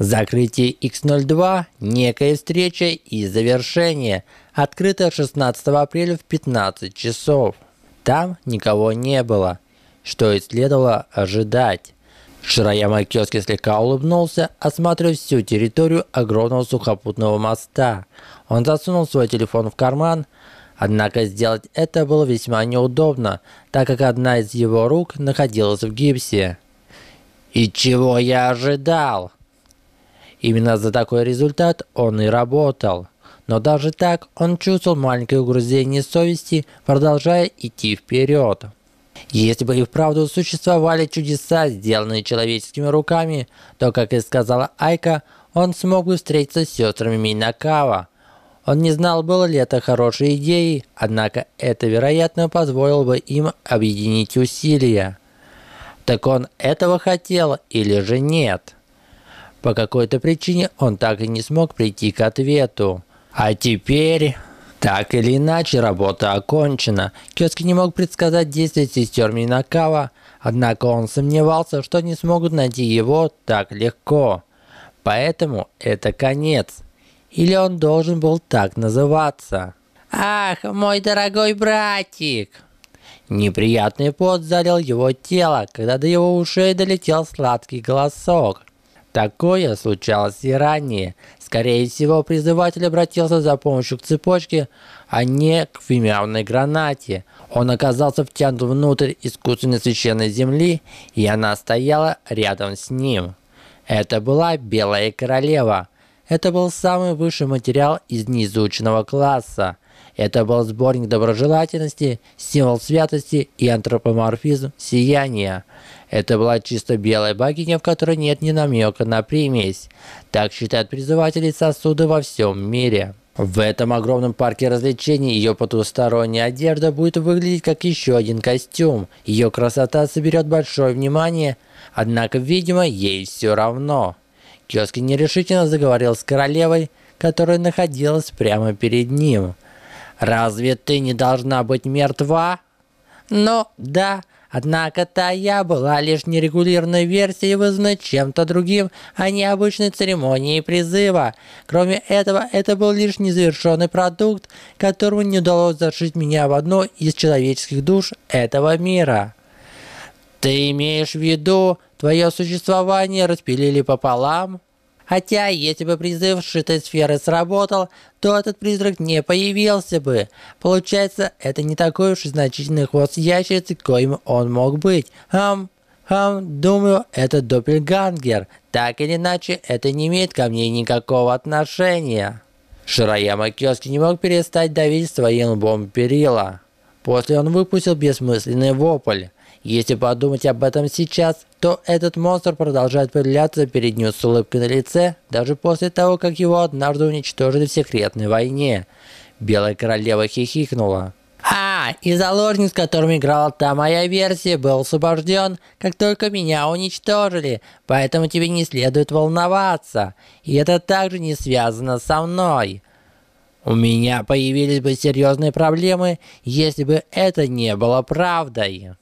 Закрытие X02, некая встреча и завершение. Открыто 16 апреля в 15 часов. Там никого не было, что и следовало ожидать. Шираяма Кёски слегка улыбнулся, осматривая всю территорию огромного сухопутного моста. Он засунул свой телефон в карман, однако сделать это было весьма неудобно, так как одна из его рук находилась в гипсе. И чего я ожидал? Именно за такой результат он и работал. Но даже так он чувствовал маленькое угрызение совести, продолжая идти вперед. Если бы и вправду существовали чудеса, сделанные человеческими руками, то, как и сказала Айка, он смог бы встретиться с сестрами Минакава. Он не знал, было ли это хорошей идеей, однако это, вероятно, позволило бы им объединить усилия. Так он этого хотел или же нет? По какой-то причине он так и не смог прийти к ответу. А теперь... Так или иначе, работа окончена. Кёски не мог предсказать действия сестер Минакава, однако он сомневался, что не смогут найти его так легко. Поэтому это конец. Или он должен был так называться. «Ах, мой дорогой братик!» Неприятный пот залил его тело, когда до его ушей долетел сладкий голосок. Такое случалось и ранее. Скорее всего, призыватель обратился за помощью к цепочке, а не к фимиамной гранате. Он оказался втянут внутрь искусственной священной земли, и она стояла рядом с ним. Это была Белая Королева. Это был самый высший материал из неизученного класса. Это был сборник доброжелательности, символ святости и антропоморфизм сияния. Это была чисто белая богиня, в которой нет ни намека на примесь. Так считают призыватели сосуды во всем мире. В этом огромном парке развлечений ее потусторонняя одежда будет выглядеть как еще один костюм. Ее красота соберет большое внимание, однако, видимо, ей все равно. Кёски нерешительно заговорил с королевой, которая находилась прямо перед ним. «Разве ты не должна быть мертва?» «Ну, да, Однако та я была лишь нерегулярной версией, вызванной чем-то другим, а не обычной церемонией призыва. Кроме этого, это был лишь незавершенный продукт, которому не удалось зашить меня в одну из человеческих душ этого мира. Ты имеешь в виду, твое существование распилили пополам? Хотя, если бы призыв сшитой сферы сработал, то этот призрак не появился бы. Получается, это не такой уж и значительный хвост ящерицы, коим он мог быть. Хм, хм, думаю, это Доппельгангер. Так или иначе, это не имеет ко мне никакого отношения. Шираяма Кёски не мог перестать давить своим лбом перила. После он выпустил бессмысленный вопль. Если подумать об этом сейчас, то этот монстр продолжает появляться перед ним с улыбкой на лице, даже после того, как его однажды уничтожили в секретной войне. Белая королева хихикнула. А, и заложник, с которым играла та моя версия, был освобожден, как только меня уничтожили, поэтому тебе не следует волноваться. И это также не связано со мной. У меня появились бы серьезные проблемы, если бы это не было правдой.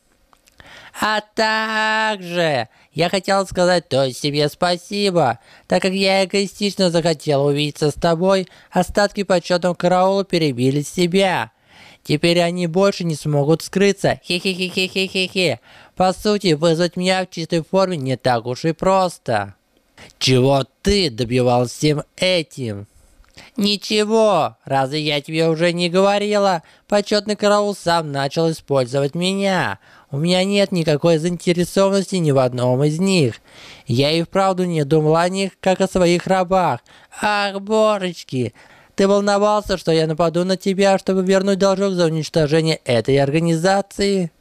А также я хотел сказать то себе спасибо, так как я эгоистично захотел увидеться с тобой, остатки почетного караула перебили себя. Теперь они больше не смогут скрыться. Хе-хе-хе-хе-хе-хе. По сути, вызвать меня в чистой форме не так уж и просто. Чего ты добивался всем этим? Ничего, разве я тебе уже не говорила? Почетный караул сам начал использовать меня. У меня нет никакой заинтересованности ни в одном из них. Я и вправду не думал о них, как о своих рабах. Ах, божечки! Ты волновался, что я нападу на тебя, чтобы вернуть должок за уничтожение этой организации?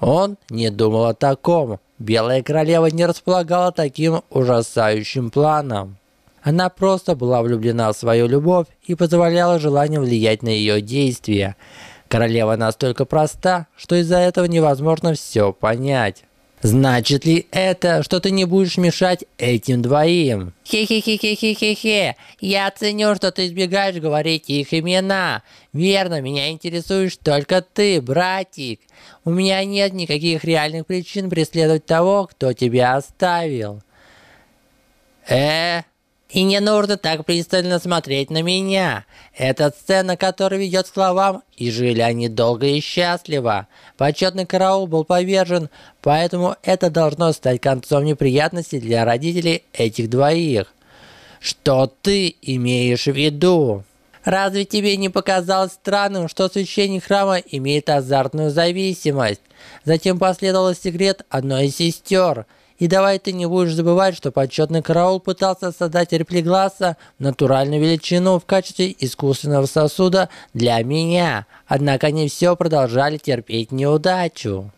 Он не думал о таком. Белая королева не располагала таким ужасающим планом. Она просто была влюблена в свою любовь и позволяла желанию влиять на ее действия. Королева настолько проста, что из-за этого невозможно все понять. Значит ли это, что ты не будешь мешать этим двоим? Хе-хе-хе-хе-хе-хе. Я ценю, что ты избегаешь говорить их имена. Верно, меня интересуешь только ты, братик. У меня нет никаких реальных причин преследовать того, кто тебя оставил. Э, и не нужно так пристально смотреть на меня. Это сцена, которая ведет к словам, и жили они долго и счастливо. Почетный караул был повержен, поэтому это должно стать концом неприятностей для родителей этих двоих. Что ты имеешь в виду? Разве тебе не показалось странным, что священник храма имеет азартную зависимость? Затем последовал секрет одной из сестер – и давай ты не будешь забывать, что почетный караул пытался создать реплигласса натуральную величину в качестве искусственного сосуда для меня. Однако они все продолжали терпеть неудачу.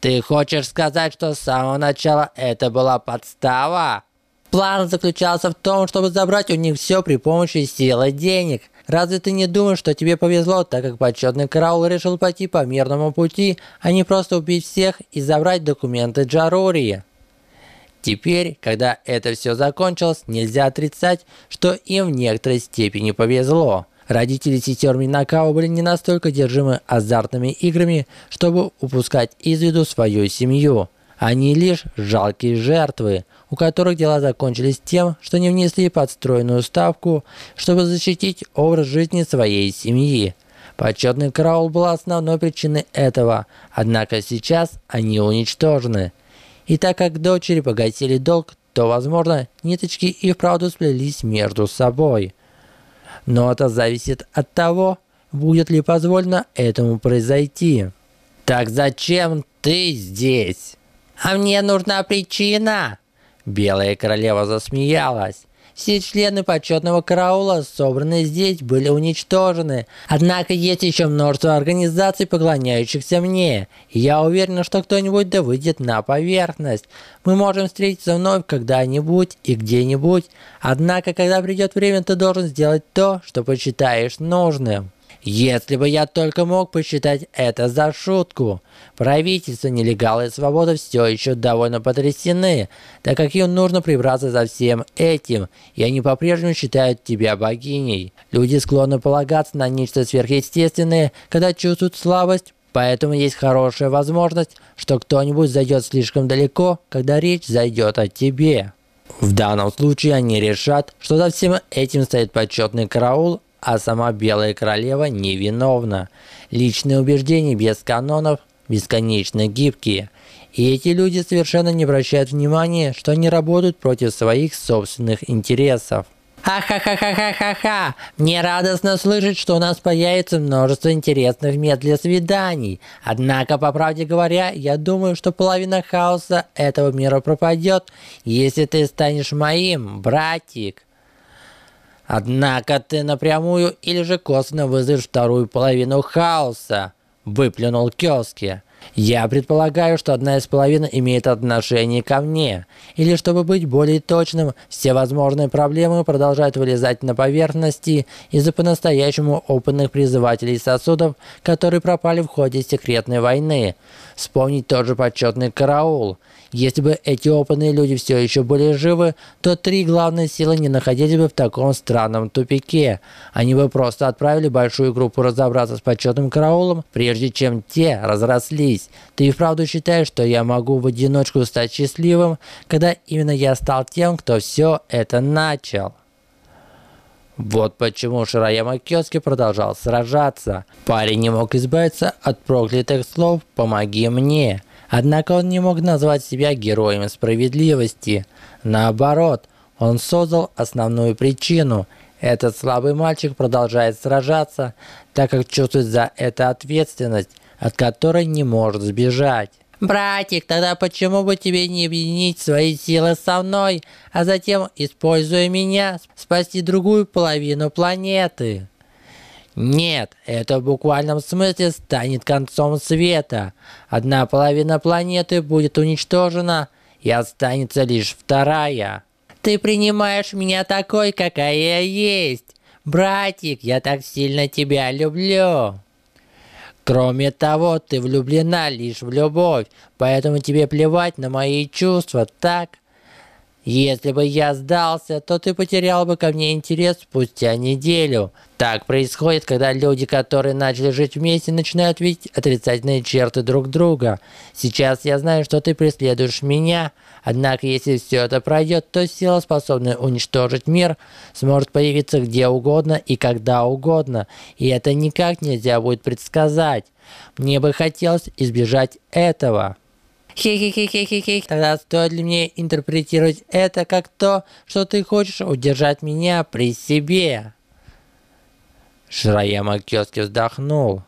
Ты хочешь сказать, что с самого начала это была подстава? План заключался в том, чтобы забрать у них все при помощи силы денег. Разве ты не думаешь, что тебе повезло, так как почетный караул решил пойти по мирному пути, а не просто убить всех и забрать документы Джарурии? Теперь, когда это все закончилось, нельзя отрицать, что им в некоторой степени повезло. Родители сестер Минакао были не настолько держимы азартными играми, чтобы упускать из виду свою семью. Они лишь жалкие жертвы, у которых дела закончились тем, что не внесли подстроенную ставку, чтобы защитить образ жизни своей семьи. Почетный караул был основной причиной этого, однако сейчас они уничтожены. И так как дочери погасили долг, то, возможно, ниточки и вправду сплелись между собой. Но это зависит от того, будет ли позволено этому произойти. Так зачем ты здесь? А мне нужна причина. Белая королева засмеялась. Все члены почетного караула, собранные здесь, были уничтожены. Однако есть еще множество организаций, поклоняющихся мне. И я уверен, что кто-нибудь да выйдет на поверхность. Мы можем встретиться вновь когда-нибудь и где-нибудь. Однако, когда придет время, ты должен сделать то, что посчитаешь нужным. Если бы я только мог посчитать это за шутку. Правительство, нелегалы и свобода все еще довольно потрясены, так как им нужно прибраться за всем этим, и они по-прежнему считают тебя богиней. Люди склонны полагаться на нечто сверхъестественное, когда чувствуют слабость, Поэтому есть хорошая возможность, что кто-нибудь зайдет слишком далеко, когда речь зайдет о тебе. В данном случае они решат, что за всем этим стоит почетный караул, а сама Белая Королева невиновна. Личные убеждения без канонов бесконечно гибкие. И эти люди совершенно не обращают внимания, что они работают против своих собственных интересов. Ха-ха-ха-ха-ха-ха-ха! Мне радостно слышать, что у нас появится множество интересных мест для свиданий. Однако, по правде говоря, я думаю, что половина хаоса этого мира пропадет, если ты станешь моим, братик. Однако ты напрямую или же косвенно вызовешь вторую половину хаоса, выплюнул Кёски. Я предполагаю, что одна из половин имеет отношение ко мне. Или, чтобы быть более точным, все возможные проблемы продолжают вылезать на поверхности из-за по-настоящему опытных призывателей сосудов, которые пропали в ходе секретной войны. Вспомнить тот же почетный караул – если бы эти опытные люди все еще были живы, то три главные силы не находились бы в таком странном тупике. Они бы просто отправили большую группу разобраться с почетным караулом, прежде чем те разрослись. Ты и вправду считаешь, что я могу в одиночку стать счастливым, когда именно я стал тем, кто все это начал? Вот почему Шираяма Кёски продолжал сражаться. Парень не мог избавиться от проклятых слов «помоги мне». Однако он не мог назвать себя героем справедливости. Наоборот, он создал основную причину. Этот слабый мальчик продолжает сражаться, так как чувствует за это ответственность, от которой не может сбежать. «Братик, тогда почему бы тебе не объединить свои силы со мной, а затем, используя меня, спасти другую половину планеты?» Нет, это в буквальном смысле станет концом света. Одна половина планеты будет уничтожена, и останется лишь вторая. Ты принимаешь меня такой, какая я есть. Братик, я так сильно тебя люблю. Кроме того, ты влюблена лишь в любовь, поэтому тебе плевать на мои чувства, так? Если бы я сдался, то ты потерял бы ко мне интерес спустя неделю. Так происходит, когда люди, которые начали жить вместе, начинают видеть отрицательные черты друг друга. Сейчас я знаю, что ты преследуешь меня, однако если все это пройдет, то сила, способная уничтожить мир, сможет появиться где угодно и когда угодно, и это никак нельзя будет предсказать. Мне бы хотелось избежать этого. Хе-хе-хе-хе-хе. Тогда стоит ли мне интерпретировать это как то, что ты хочешь удержать меня при себе? Шраяма Кёски вздохнул.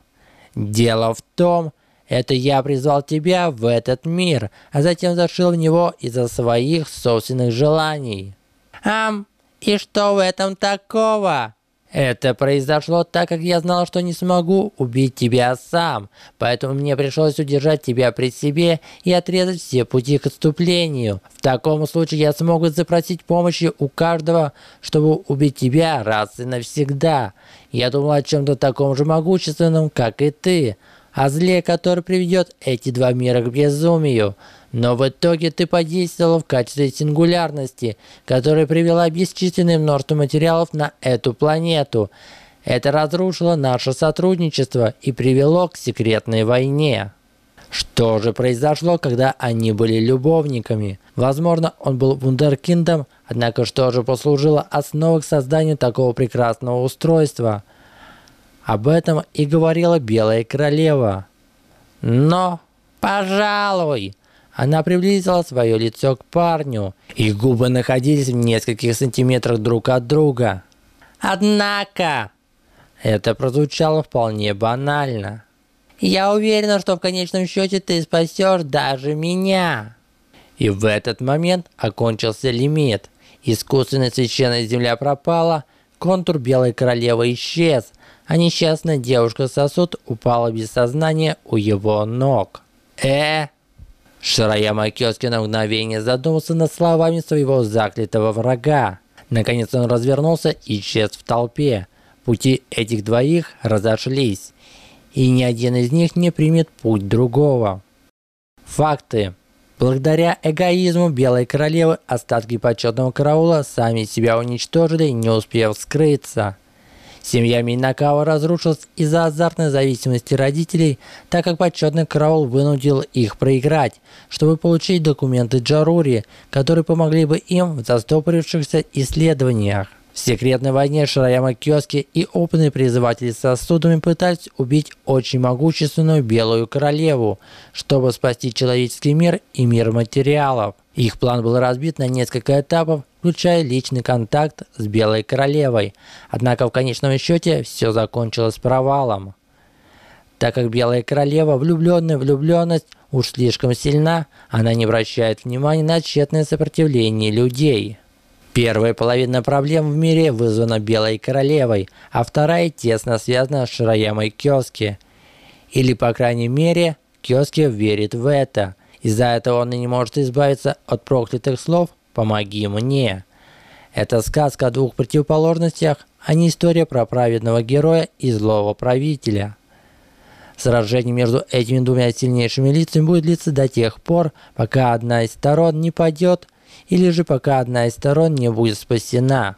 Дело в том, это я призвал тебя в этот мир, а затем зашил в него из-за своих собственных желаний. Ам, и что в этом такого? Это произошло так, как я знал, что не смогу убить тебя сам, поэтому мне пришлось удержать тебя при себе и отрезать все пути к отступлению. В таком случае я смогу запросить помощи у каждого, чтобы убить тебя раз и навсегда. Я думал о чем-то таком же могущественном, как и ты, о зле, который приведет эти два мира к безумию. Но в итоге ты подействовал в качестве сингулярности, которая привела бесчисленное множество материалов на эту планету. Это разрушило наше сотрудничество и привело к секретной войне. Что же произошло, когда они были любовниками? Возможно, он был вундеркиндом, однако что же послужило основой к созданию такого прекрасного устройства? Об этом и говорила Белая Королева. Но, пожалуй, она приблизила свое лицо к парню. Их губы находились в нескольких сантиметрах друг от друга. Однако, это прозвучало вполне банально. Я уверена, что в конечном счете ты спасешь даже меня. И в этот момент окончился лимит. Искусственная священная земля пропала, контур белой королевы исчез, а несчастная девушка-сосуд упала без сознания у его ног. Э, Шараяма Кёски на мгновение задумался над словами своего заклятого врага. Наконец он развернулся и исчез в толпе. Пути этих двоих разошлись, и ни один из них не примет путь другого. Факты. Благодаря эгоизму Белой Королевы остатки почетного караула сами себя уничтожили, не успев скрыться. Семья Минакава разрушилась из-за азартной зависимости родителей, так как почетный караул вынудил их проиграть, чтобы получить документы Джарури, которые помогли бы им в застопорившихся исследованиях. В секретной войне Шираяма Кёски и опытные призыватели сосудами пытались убить очень могущественную Белую Королеву, чтобы спасти человеческий мир и мир материалов. Их план был разбит на несколько этапов, включая личный контакт с Белой Королевой. Однако в конечном счете все закончилось провалом. Так как Белая Королева, влюбленная влюбленность, уж слишком сильна, она не обращает внимания на тщетное сопротивление людей. Первая половина проблем в мире вызвана Белой Королевой, а вторая тесно связана с Шираямой Кёски. Или, по крайней мере, Кёски верит в это – из-за этого он и не может избавиться от проклятых слов «помоги мне». Это сказка о двух противоположностях, а не история про праведного героя и злого правителя. Сражение между этими двумя сильнейшими лицами будет длиться до тех пор, пока одна из сторон не падет, или же пока одна из сторон не будет спасена.